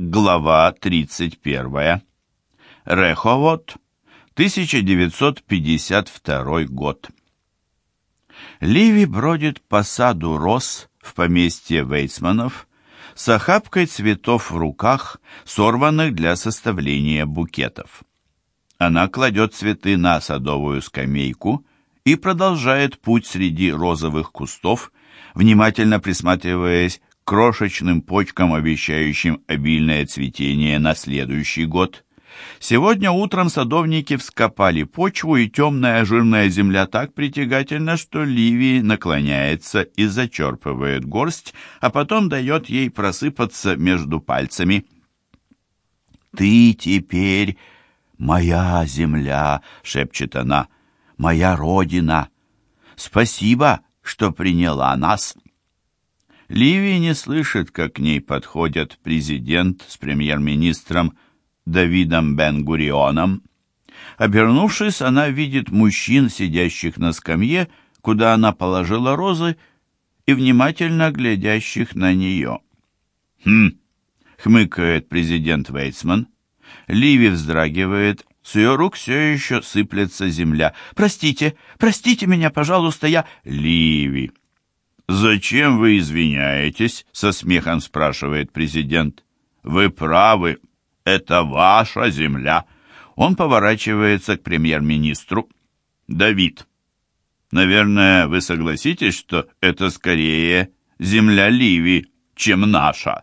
Глава 31. Реховод, 1952 год. Ливи бродит по саду роз в поместье Вейцманов с охапкой цветов в руках, сорванных для составления букетов. Она кладет цветы на садовую скамейку и продолжает путь среди розовых кустов, внимательно присматриваясь крошечным почкам, обещающим обильное цветение на следующий год. Сегодня утром садовники вскопали почву, и темная жирная земля так притягательна, что Ливи наклоняется и зачерпывает горсть, а потом дает ей просыпаться между пальцами. «Ты теперь моя земля», — шепчет она, — «моя родина. Спасибо, что приняла нас». Ливи не слышит, как к ней подходят президент с премьер-министром Давидом Бен-Гурионом. Обернувшись, она видит мужчин, сидящих на скамье, куда она положила розы, и внимательно глядящих на нее. «Хм!» — хмыкает президент Вейцман. Ливи вздрагивает, с ее рук все еще сыплется земля. «Простите, простите меня, пожалуйста, я...» «Ливи!» «Зачем вы извиняетесь?» — со смехом спрашивает президент. «Вы правы, это ваша земля». Он поворачивается к премьер-министру. «Давид, наверное, вы согласитесь, что это скорее земля Ливи, чем наша?»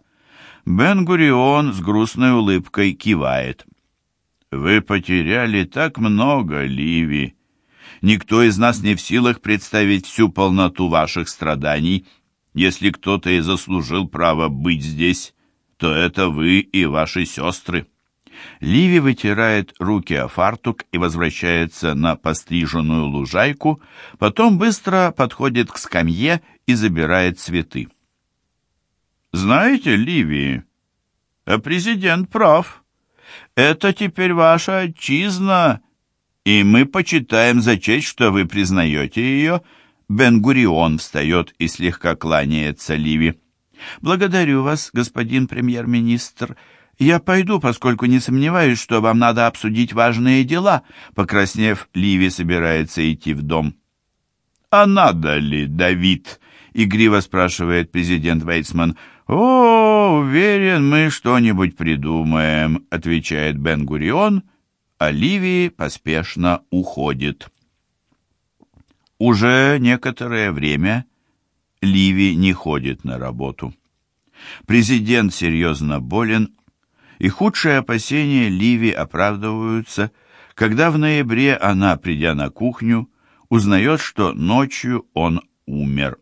Бен-Гурион с грустной улыбкой кивает. «Вы потеряли так много, Ливи. Никто из нас не в силах представить всю полноту ваших страданий. Если кто-то и заслужил право быть здесь, то это вы и ваши сестры». Ливи вытирает руки о фартук и возвращается на постриженную лужайку, потом быстро подходит к скамье и забирает цветы. «Знаете, Ливи, а президент прав. Это теперь ваша отчизна, и мы почитаем за честь, что вы признаете ее». Бен-Гурион встает и слегка кланяется Ливи. «Благодарю вас, господин премьер-министр. Я пойду, поскольку не сомневаюсь, что вам надо обсудить важные дела». Покраснев, Ливи собирается идти в дом. «А надо ли, Давид?» — игриво спрашивает президент Вейцман. «О, уверен, мы что-нибудь придумаем», — отвечает Бен-Гурион, — Оливии поспешно уходит. Уже некоторое время Ливи не ходит на работу. Президент серьезно болен, и худшие опасения Ливи оправдываются, когда в ноябре она, придя на кухню, узнает, что ночью он умер.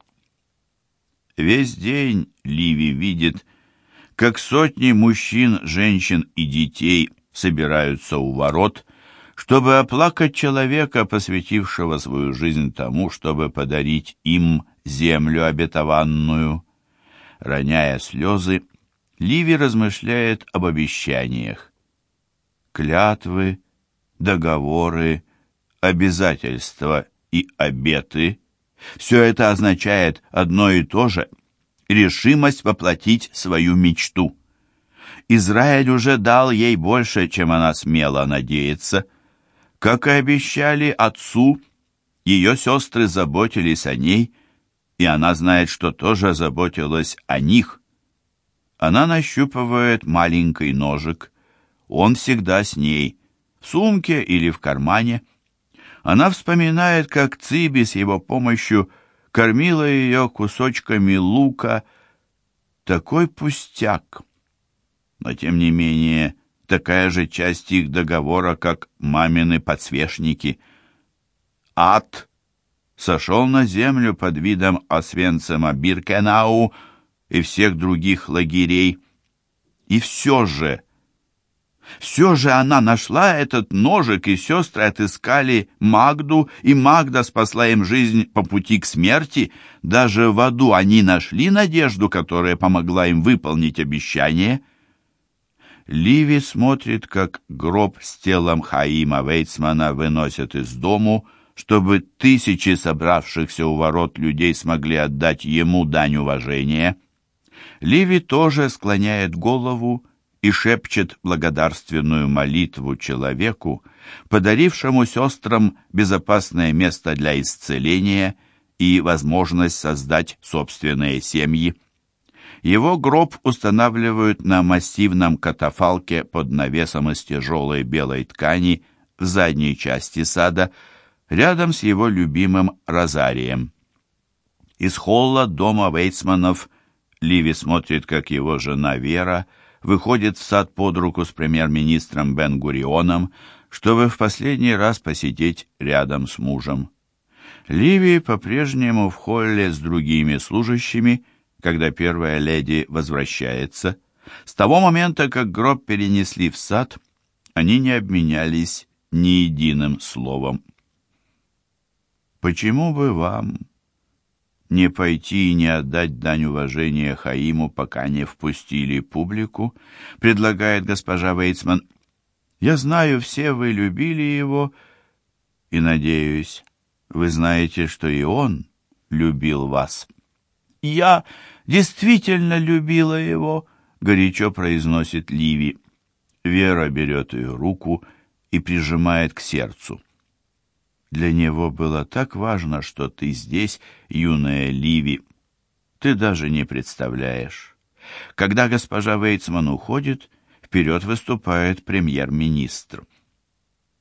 Весь день Ливи видит, как сотни мужчин, женщин и детей – собираются у ворот, чтобы оплакать человека, посвятившего свою жизнь тому, чтобы подарить им землю обетованную. Роняя слезы, Ливи размышляет об обещаниях. Клятвы, договоры, обязательства и обеты — все это означает одно и то же — решимость воплотить свою мечту. Израиль уже дал ей больше, чем она смела надеяться. Как и обещали отцу, ее сестры заботились о ней, и она знает, что тоже заботилась о них. Она нащупывает маленький ножик. Он всегда с ней, в сумке или в кармане. Она вспоминает, как Циби с его помощью кормила ее кусочками лука. Такой пустяк но тем не менее такая же часть их договора, как мамины подсвечники. Ад сошел на землю под видом Освенцима Биркенау и всех других лагерей. И все же... Все же она нашла этот ножик, и сестры отыскали Магду, и Магда спасла им жизнь по пути к смерти. Даже в аду они нашли надежду, которая помогла им выполнить обещание — Ливи смотрит, как гроб с телом Хаима Вейцмана выносят из дому, чтобы тысячи собравшихся у ворот людей смогли отдать ему дань уважения. Ливи тоже склоняет голову и шепчет благодарственную молитву человеку, подарившему сестрам безопасное место для исцеления и возможность создать собственные семьи. Его гроб устанавливают на массивном катафалке под навесом из тяжелой белой ткани в задней части сада, рядом с его любимым розарием. Из холла дома Вейцманов Ливи смотрит, как его жена Вера выходит в сад под руку с премьер-министром Бен-Гурионом, чтобы в последний раз посидеть рядом с мужем. Ливи по-прежнему в холле с другими служащими, когда первая леди возвращается. С того момента, как гроб перенесли в сад, они не обменялись ни единым словом. «Почему бы вам не пойти и не отдать дань уважения Хаиму, пока не впустили публику?» предлагает госпожа Вейцман. «Я знаю, все вы любили его, и, надеюсь, вы знаете, что и он любил вас». «Я действительно любила его», — горячо произносит Ливи. Вера берет ее руку и прижимает к сердцу. Для него было так важно, что ты здесь, юная Ливи. Ты даже не представляешь. Когда госпожа Вейцман уходит, вперед выступает премьер-министр.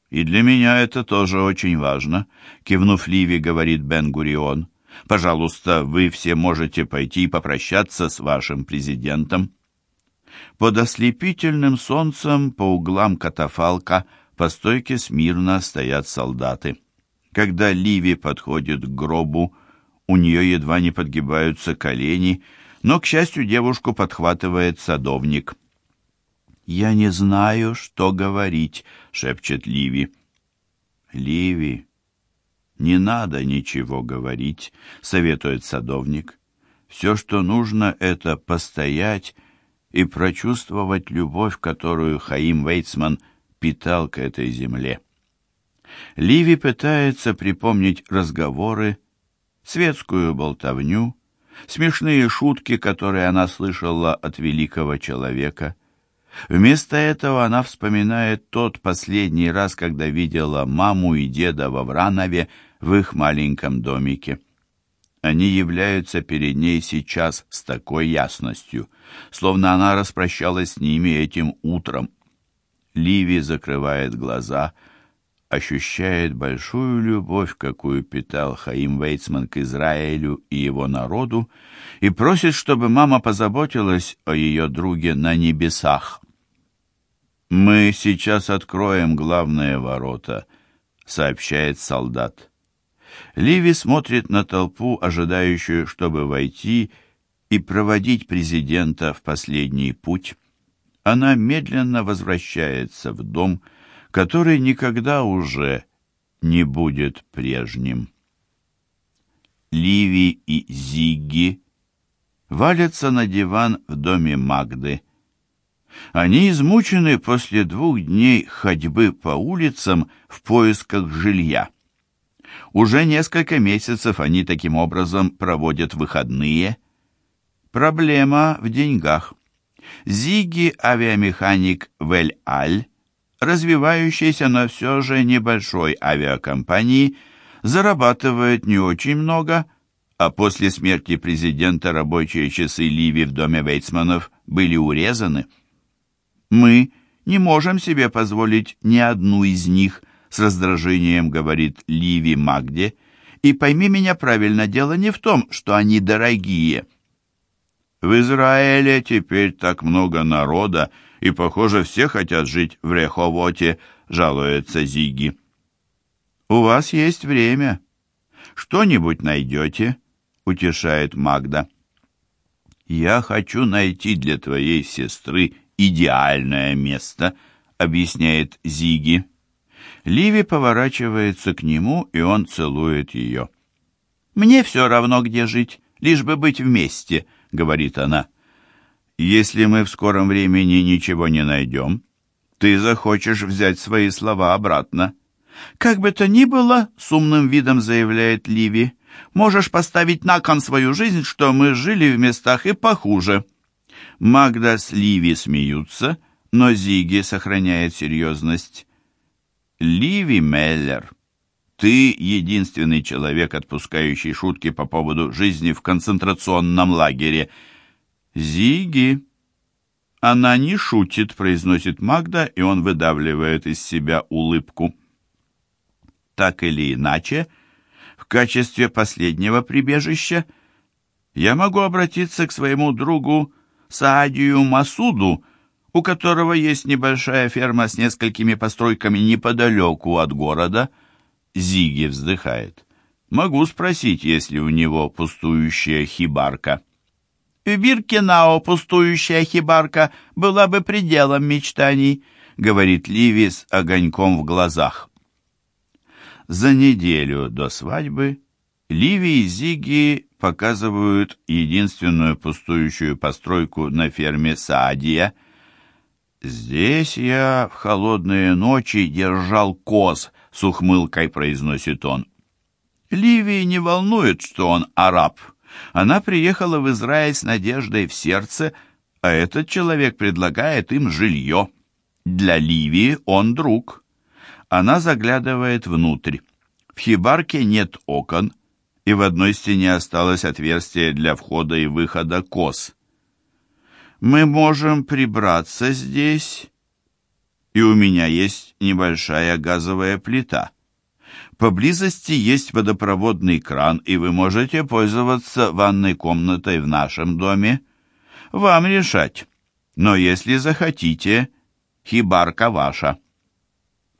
«И для меня это тоже очень важно», — кивнув Ливи, говорит Бен-Гурион. «Пожалуйста, вы все можете пойти и попрощаться с вашим президентом». Под ослепительным солнцем по углам катафалка по стойке смирно стоят солдаты. Когда Ливи подходит к гробу, у нее едва не подгибаются колени, но, к счастью, девушку подхватывает садовник. «Я не знаю, что говорить», — шепчет Ливи. «Ливи, не надо ничего говорить», — советует садовник. «Все, что нужно, это постоять и прочувствовать любовь, которую Хаим Вейцман питал к этой земле». Ливи пытается припомнить разговоры, светскую болтовню, смешные шутки, которые она слышала от великого человека. Вместо этого она вспоминает тот последний раз, когда видела маму и деда во Вранове в их маленьком домике. Они являются перед ней сейчас с такой ясностью, словно она распрощалась с ними этим утром. Ливи закрывает глаза — ощущает большую любовь, какую питал Хаим Вейцман к Израилю и его народу, и просит, чтобы мама позаботилась о ее друге на небесах. «Мы сейчас откроем главные ворота», — сообщает солдат. Ливи смотрит на толпу, ожидающую, чтобы войти и проводить президента в последний путь. Она медленно возвращается в дом, — который никогда уже не будет прежним. Ливи и Зигги валятся на диван в доме Магды. Они измучены после двух дней ходьбы по улицам в поисках жилья. Уже несколько месяцев они таким образом проводят выходные. Проблема в деньгах. Зиги, авиамеханик Вель-Аль, развивающейся, но все же небольшой авиакомпании, зарабатывает не очень много, а после смерти президента рабочие часы Ливи в доме Вейцманов были урезаны. «Мы не можем себе позволить ни одну из них», с раздражением говорит Ливи Магде, «и пойми меня правильно, дело не в том, что они дорогие». В Израиле теперь так много народа, и, похоже, все хотят жить в Реховоте», — жалуется Зиги. «У вас есть время. Что-нибудь найдете», — утешает Магда. «Я хочу найти для твоей сестры идеальное место», — объясняет Зиги. Ливи поворачивается к нему, и он целует ее. «Мне все равно, где жить, лишь бы быть вместе», — говорит она. Если мы в скором времени ничего не найдем, ты захочешь взять свои слова обратно. Как бы то ни было, с умным видом заявляет Ливи, можешь поставить на кон свою жизнь, что мы жили в местах и похуже. Магда с Ливи смеются, Но Зиги сохраняет серьезность. Ливи Меллер, ты единственный человек, отпускающий шутки по поводу жизни в концентрационном лагере. Зиги. Она не шутит, произносит Магда, и он выдавливает из себя улыбку. Так или иначе, в качестве последнего прибежища я могу обратиться к своему другу Саадию Масуду, у которого есть небольшая ферма с несколькими постройками неподалеку от города. Зиги вздыхает. Могу спросить, есть ли у него пустующая хибарка. В Биркенао пустующая хибарка была бы пределом мечтаний, говорит Ливи с огоньком в глазах. За неделю до свадьбы Ливи и Зиги показывают единственную пустующую постройку на ферме Саадия. «Здесь я в холодные ночи держал коз», — с ухмылкой произносит он. Ливии не волнует, что он араб. Она приехала в Израиль с надеждой в сердце, а этот человек предлагает им жилье. Для Ливии он друг. Она заглядывает внутрь. В хибарке нет окон, и в одной стене осталось отверстие для входа и выхода коз. Мы можем прибраться здесь, и у меня есть небольшая газовая плита. Поблизости есть водопроводный кран, и вы можете пользоваться ванной комнатой в нашем доме. Вам решать. Но если захотите, хибарка ваша.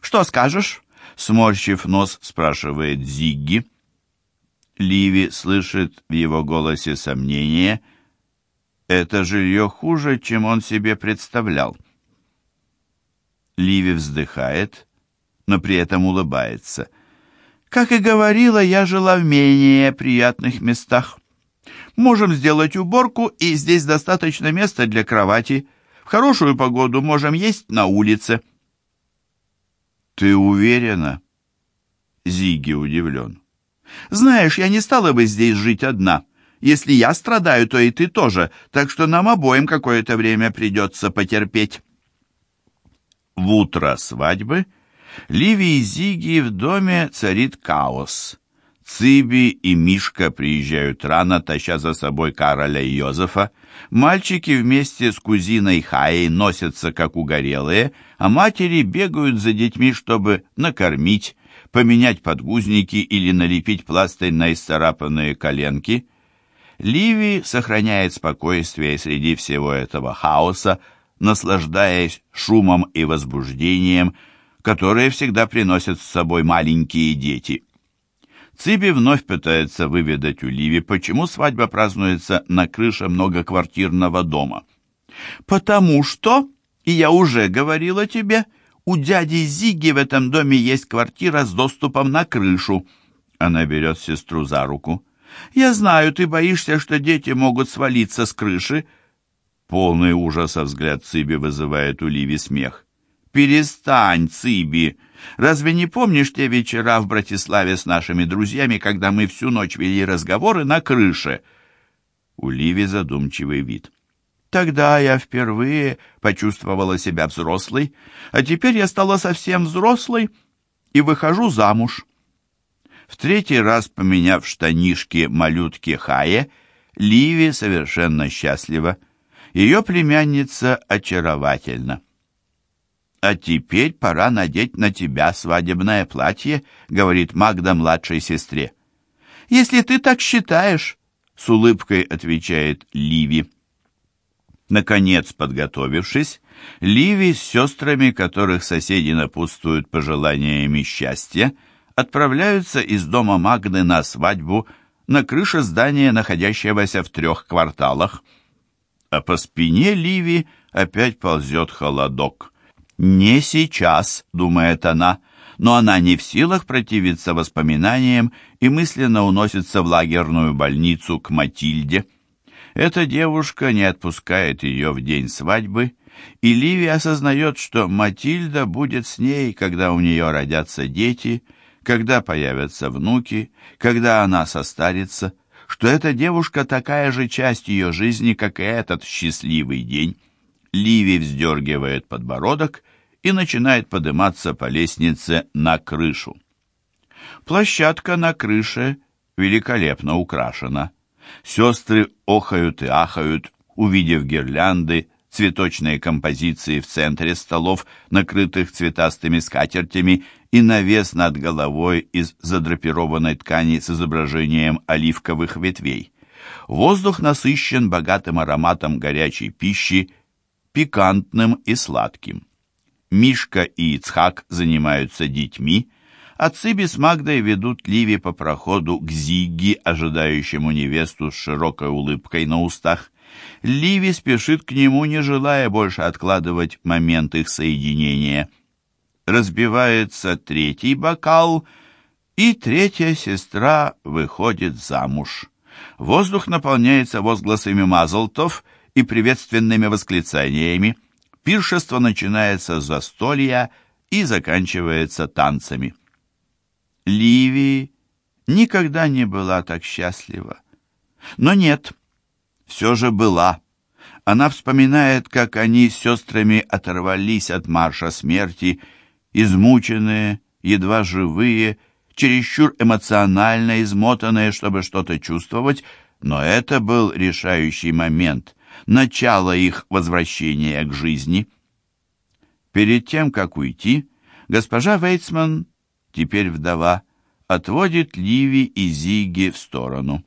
Что скажешь? Сморщив нос, спрашивает Зигги. Ливи слышит в его голосе сомнение. Это жилье хуже, чем он себе представлял. Ливи вздыхает, но при этом улыбается. Как и говорила, я жила в менее приятных местах. Можем сделать уборку, и здесь достаточно места для кровати. В хорошую погоду можем есть на улице. Ты уверена? Зиги удивлен. Знаешь, я не стала бы здесь жить одна. Если я страдаю, то и ты тоже, так что нам обоим какое-то время придется потерпеть». В утро свадьбы Ливи и Зиги в доме царит хаос. Циби и Мишка приезжают рано, таща за собой Кароля и Йозефа. Мальчики вместе с кузиной Хаей носятся, как угорелые, а матери бегают за детьми, чтобы накормить, поменять подгузники или налепить пластырь на исцарапанные коленки. Ливи сохраняет спокойствие среди всего этого хаоса, наслаждаясь шумом и возбуждением, которые всегда приносят с собой маленькие дети. Циби вновь пытается выведать у Ливи, почему свадьба празднуется на крыше многоквартирного дома. «Потому что, и я уже говорила тебе, — у дяди Зиги в этом доме есть квартира с доступом на крышу. Она берет сестру за руку. Я знаю, ты боишься, что дети могут свалиться с крыши. Полный ужаса взгляд Циби вызывает у Ливи смех. «Перестань, Циби! Разве не помнишь те вечера в Братиславе с нашими друзьями, когда мы всю ночь вели разговоры на крыше?» У Ливи задумчивый вид. Тогда я впервые почувствовала себя взрослой, а теперь я стала совсем взрослой и выхожу замуж. В третий раз, поменяв штанишки малютки Хае, Ливи совершенно счастлива. Ее племянница очаровательна. «А теперь пора надеть на тебя свадебное платье», — говорит Магда младшей сестре. «Если ты так считаешь», — с улыбкой отвечает Ливи. Наконец, подготовившись, Ливи с сестрами, которых соседи напутствуют пожеланиями счастья, отправляются из дома Магны на свадьбу на крыше здания, находящегося в трех кварталах. А по спине Ливи опять ползет холодок. «Не сейчас», — думает она, но она не в силах противиться воспоминаниям и мысленно уносится в лагерную больницу к Матильде. Эта девушка не отпускает ее в день свадьбы, и Ливи осознает, что Матильда будет с ней, когда у нее родятся дети, когда появятся внуки, когда она состарится, что эта девушка такая же часть ее жизни, как и этот счастливый день. Ливи вздергивает подбородок и начинает подниматься по лестнице на крышу. Площадка на крыше великолепно украшена. Сестры охают и ахают, увидев гирлянды, цветочные композиции в центре столов, накрытых цветастыми скатертями, и навес над головой из задрапированной ткани с изображением оливковых ветвей. Воздух насыщен богатым ароматом горячей пищи, пикантным и сладким. Мишка и Ицхак занимаются детьми, а Циби с Магдой ведут Ливи по проходу к Зигги, ожидающему невесту с широкой улыбкой на устах. Ливи спешит к нему, не желая больше откладывать момент их соединения. Разбивается третий бокал, и третья сестра выходит замуж. Воздух наполняется возгласами мазлтов и приветственными восклицаниями. Пиршество начинается с застолья и заканчивается танцами. Ливи никогда не была так счастлива. Но нет, все же была. Она вспоминает, как они с сестрами оторвались от марша смерти, измученные, едва живые, чересчур эмоционально измотанные, чтобы что-то чувствовать, но это был решающий момент, начало их возвращения к жизни. Перед тем, как уйти, госпожа Вейцман, теперь вдова, отводит Ливи и Зиги в сторону.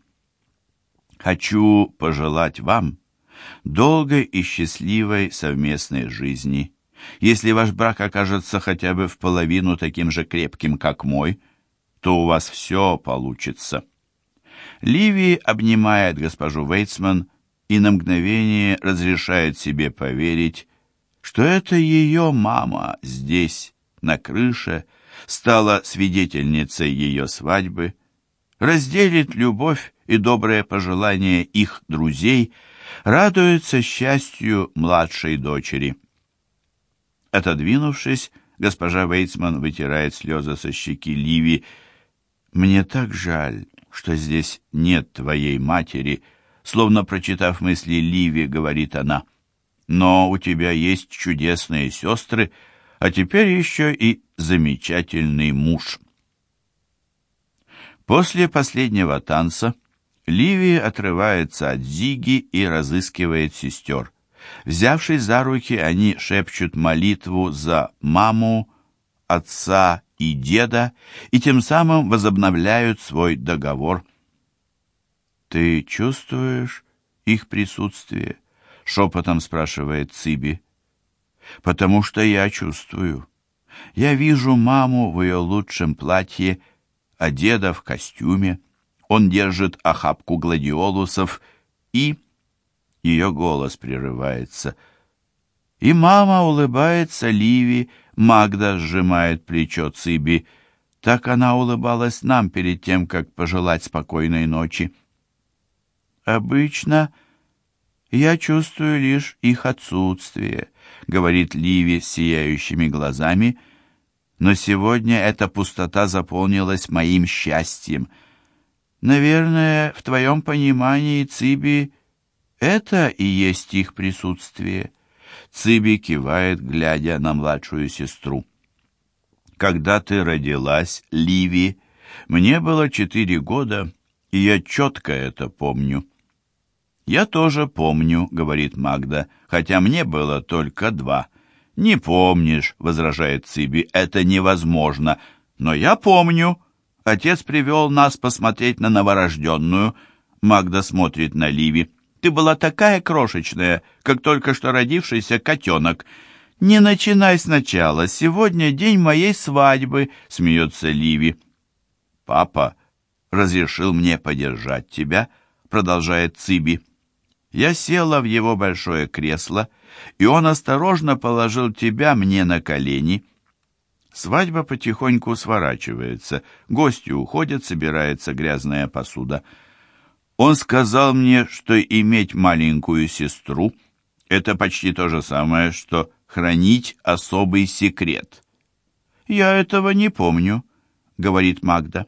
Хочу пожелать вам долгой и счастливой совместной жизни. Если ваш брак окажется хотя бы в половину таким же крепким, как мой, то у вас все получится. Ливи обнимает госпожу Вейтсман и на мгновение разрешает себе поверить, что это ее мама здесь, на крыше, стала свидетельницей ее свадьбы, разделит любовь и доброе пожелание их друзей, радуется счастью младшей дочери. Отодвинувшись, госпожа Вейтсман вытирает слезы со щеки Ливи. «Мне так жаль, что здесь нет твоей матери», словно прочитав мысли Ливи, говорит она. «Но у тебя есть чудесные сестры, а теперь еще и замечательный муж». После последнего танца Ливи отрывается от Зиги и разыскивает сестер. Взявшись за руки, они шепчут молитву за маму, отца и деда, и тем самым возобновляют свой договор. «Ты чувствуешь их присутствие?» — шепотом спрашивает Циби. «Потому что я чувствую. Я вижу маму в ее лучшем платье, а деда в костюме. Он держит охапку гладиолусов и... Ее голос прерывается. И мама улыбается Ливи, Магда сжимает плечо Циби. Так она улыбалась нам перед тем, как пожелать спокойной ночи. «Обычно я чувствую лишь их отсутствие», — говорит Ливи с сияющими глазами, «но сегодня эта пустота заполнилась моим счастьем». Наверное, в твоем понимании, Циби, это и есть их присутствие. Циби кивает, глядя на младшую сестру. Когда ты родилась, Ливи, мне было четыре года, и я четко это помню. «Я тоже помню», — говорит Магда, «хотя мне было только два». «Не помнишь», — возражает Циби, — «это невозможно». «Но я помню», Отец привел нас посмотреть на новорожденную. Магда смотрит на Ливи. Ты была такая крошечная, как только что родившийся котенок. Не начинай сначала. Сегодня день моей свадьбы, смеется Ливи. Папа разрешил мне подержать тебя, продолжает Циби. Я села в его большое кресло, и он осторожно положил тебя мне на колени. Свадьба потихоньку сворачивается. Гости уходят, собирается грязная посуда. Он сказал мне, что иметь маленькую сестру — это почти то же самое, что хранить особый секрет. «Я этого не помню», — говорит Магда.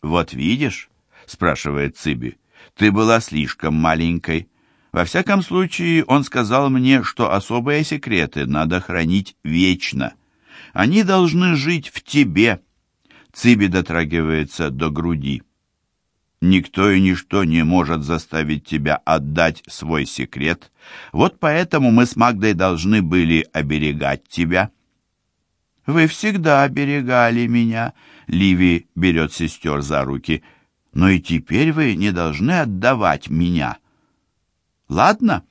«Вот видишь», — спрашивает Циби, — «ты была слишком маленькой. Во всяком случае, он сказал мне, что особые секреты надо хранить вечно. Они должны жить в тебе. Циби дотрагивается до груди. Никто и ничто не может заставить тебя отдать свой секрет. Вот поэтому мы с Магдой должны были оберегать тебя. Вы всегда оберегали меня. Ливи берет сестер за руки. Но и теперь вы не должны отдавать меня. Ладно?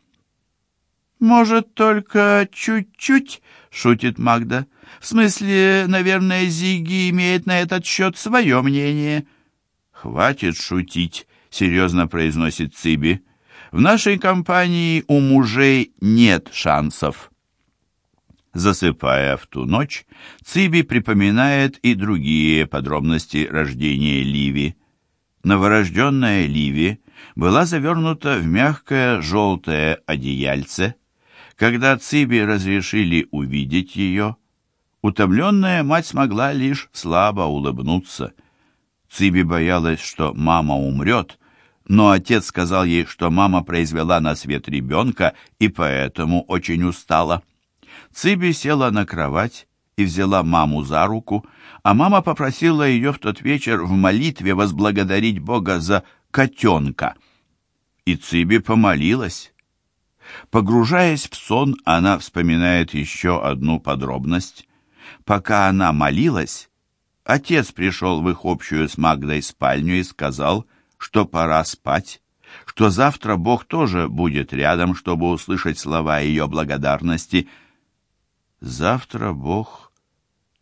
Может, только чуть-чуть, шутит Магда. В смысле, наверное, Зиги имеет на этот счет свое мнение. Хватит шутить, серьезно произносит Циби. В нашей компании у мужей нет шансов. Засыпая в ту ночь, Циби припоминает и другие подробности рождения Ливи. Новорожденная Ливи была завернута в мягкое желтое одеяльце. Когда Циби разрешили увидеть ее, утомленная мать смогла лишь слабо улыбнуться. Циби боялась, что мама умрет, но отец сказал ей, что мама произвела на свет ребенка и поэтому очень устала. Циби села на кровать и взяла маму за руку, а мама попросила ее в тот вечер в молитве возблагодарить Бога за котенка. И Циби помолилась. Погружаясь в сон, она вспоминает еще одну подробность. Пока она молилась, отец пришел в их общую с Магдой спальню и сказал, что пора спать, что завтра Бог тоже будет рядом, чтобы услышать слова ее благодарности. Завтра Бог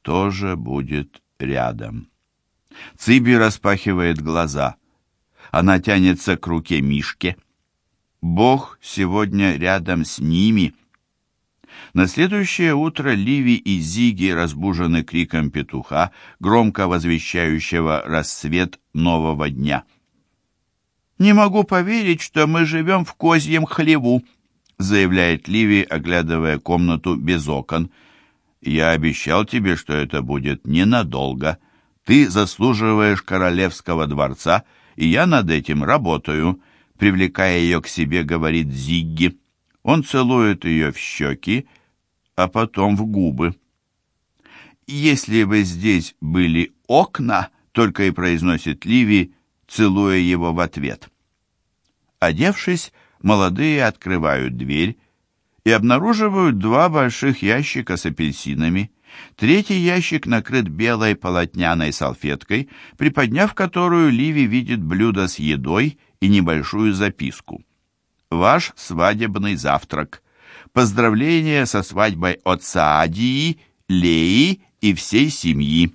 тоже будет рядом. Циби распахивает глаза. Она тянется к руке Мишке. Бог сегодня рядом с ними. На следующее утро Ливи и Зиги разбужены криком петуха, громко возвещающего рассвет нового дня. «Не могу поверить, что мы живем в козьем хлеву», заявляет Ливи, оглядывая комнату без окон. «Я обещал тебе, что это будет ненадолго. Ты заслуживаешь королевского дворца и я над этим работаю», привлекая ее к себе, говорит Зигги. Он целует ее в щеки, а потом в губы. «Если бы здесь были окна», — только и произносит Ливи, целуя его в ответ. Одевшись, молодые открывают дверь и обнаруживают два больших ящика с апельсинами. Третий ящик накрыт белой полотняной салфеткой, приподняв которую Ливи видит блюдо с едой и небольшую записку. «Ваш свадебный завтрак. Поздравления со свадьбой от Саадии, Леи и всей семьи».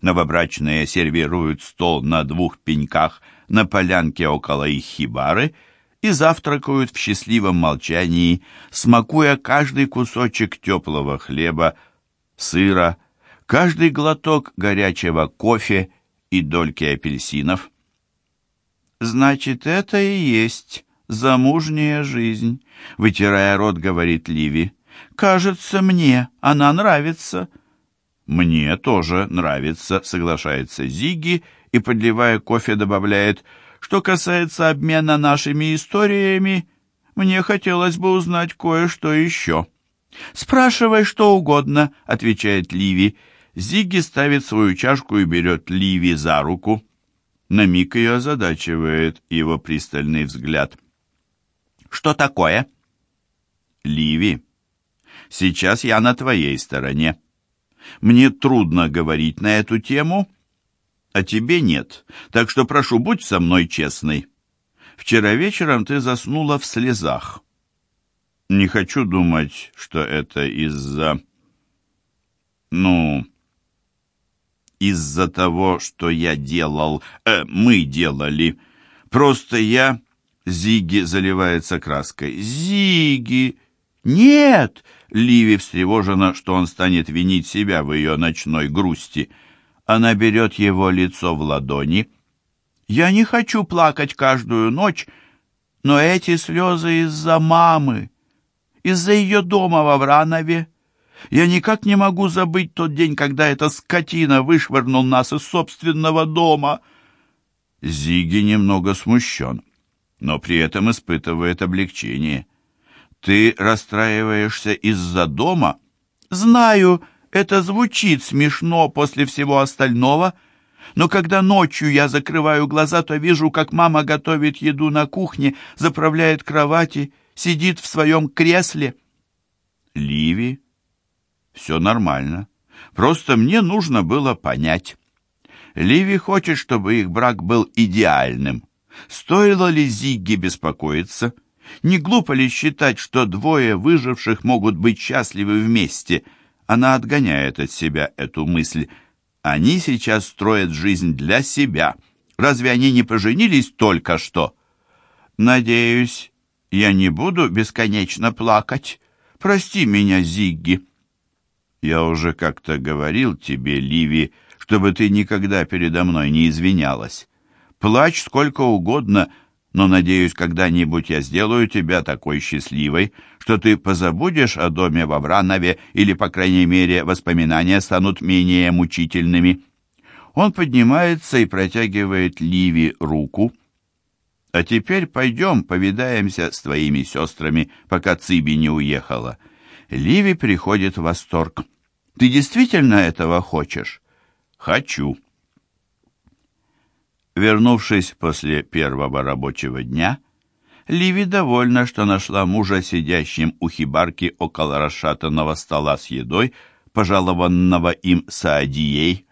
Новобрачные сервируют стол на двух пеньках на полянке около их хибары и завтракают в счастливом молчании, смакуя каждый кусочек теплого хлеба, сыра, каждый глоток горячего кофе и дольки апельсинов. «Значит, это и есть замужняя жизнь», — вытирая рот, говорит Ливи. «Кажется, мне она нравится». «Мне тоже нравится», — соглашается Зиги и, подливая кофе, добавляет, «Что касается обмена нашими историями, мне хотелось бы узнать кое-что еще». «Спрашивай что угодно», — отвечает Ливи. Зиги ставит свою чашку и берет Ливи за руку. На миг ее озадачивает его пристальный взгляд. «Что такое?» «Ливи, сейчас я на твоей стороне. Мне трудно говорить на эту тему, а тебе нет, так что прошу, будь со мной честной. Вчера вечером ты заснула в слезах. Не хочу думать, что это из-за... Ну, из-за того, что я делал, э, мы делали. Просто я... Зиги заливается краской. Зиги! Нет! Ливи встревожена, что он станет винить себя в ее ночной грусти. Она берет его лицо в ладони. Я не хочу плакать каждую ночь, но эти слезы из-за мамы из-за ее дома во Вранове. Я никак не могу забыть тот день, когда эта скотина вышвырнул нас из собственного дома. Зиги немного смущен. Но при этом испытывает облегчение. Ты расстраиваешься из-за дома? Знаю, это звучит смешно после всего остального, но когда ночью я закрываю глаза, то вижу, как мама готовит еду на кухне, заправляет кровати, сидит в своем кресле. Ливи, все нормально. Просто мне нужно было понять. Ливи хочет, чтобы их брак был идеальным. Стоило ли Зигги беспокоиться? Не глупо ли считать, что двое выживших могут быть счастливы вместе? Она отгоняет от себя эту мысль. Они сейчас строят жизнь для себя. Разве они не поженились только что? Надеюсь, я не буду бесконечно плакать. Прости меня, Зигги. Я уже как-то говорил тебе, Ливи, чтобы ты никогда передо мной не извинялась. Плачь сколько угодно, но, надеюсь, когда-нибудь я сделаю тебя такой счастливой, что ты позабудешь о доме в Авранове или, по крайней мере, воспоминания станут менее мучительными. Он поднимается и протягивает Ливи руку. А теперь пойдем повидаемся с твоими сестрами, пока Циби не уехала. Ливи приходит в восторг. Ты действительно этого хочешь? Хочу. Вернувшись после первого рабочего дня, Ливи довольна, что нашла мужа сидящим у хибарки около расшатанного стола с едой, пожалованного им Саадией.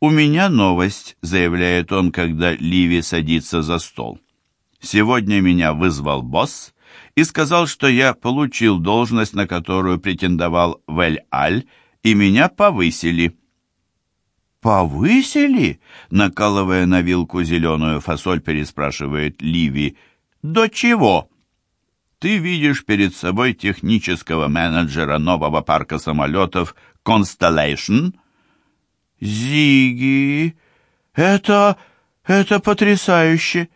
«У меня новость», — заявляет он, когда Ливи садится за стол. «Сегодня меня вызвал босс и сказал, что я получил должность, на которую претендовал Вель-Аль, и меня повысили». «Повысили?» — накалывая на вилку зеленую фасоль, переспрашивает Ливи. «До чего?» «Ты видишь перед собой технического менеджера нового парка самолетов Constellation?» «Зиги, это... это потрясающе!»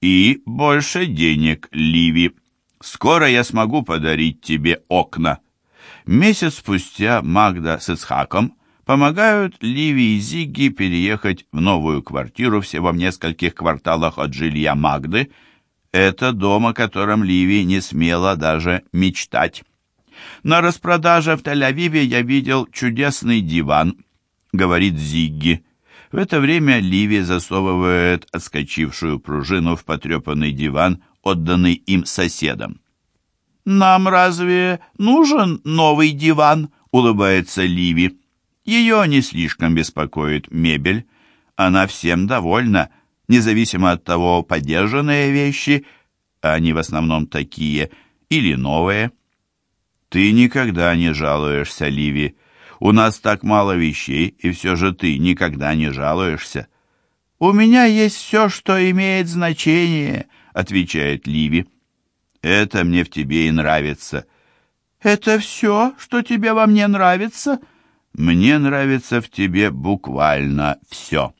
«И больше денег, Ливи. Скоро я смогу подарить тебе окна». Месяц спустя Магда с Ицхаком помогают Ливи и Зигги переехать в новую квартиру всего в нескольких кварталах от жилья Магды. Это дом, о котором Ливи не смела даже мечтать. «На распродаже в Тель-Авиве я видел чудесный диван», — говорит Зигги. В это время Ливи засовывает отскочившую пружину в потрепанный диван, отданный им соседом. «Нам разве нужен новый диван?» — улыбается Ливи. Ее не слишком беспокоит мебель. Она всем довольна, независимо от того, подержанные вещи, они в основном такие, или новые. Ты никогда не жалуешься, Ливи. У нас так мало вещей, и все же ты никогда не жалуешься. «У меня есть все, что имеет значение», — отвечает Ливи. «Это мне в тебе и нравится». «Это все, что тебе во мне нравится?» Мне нравится в тебе буквально все.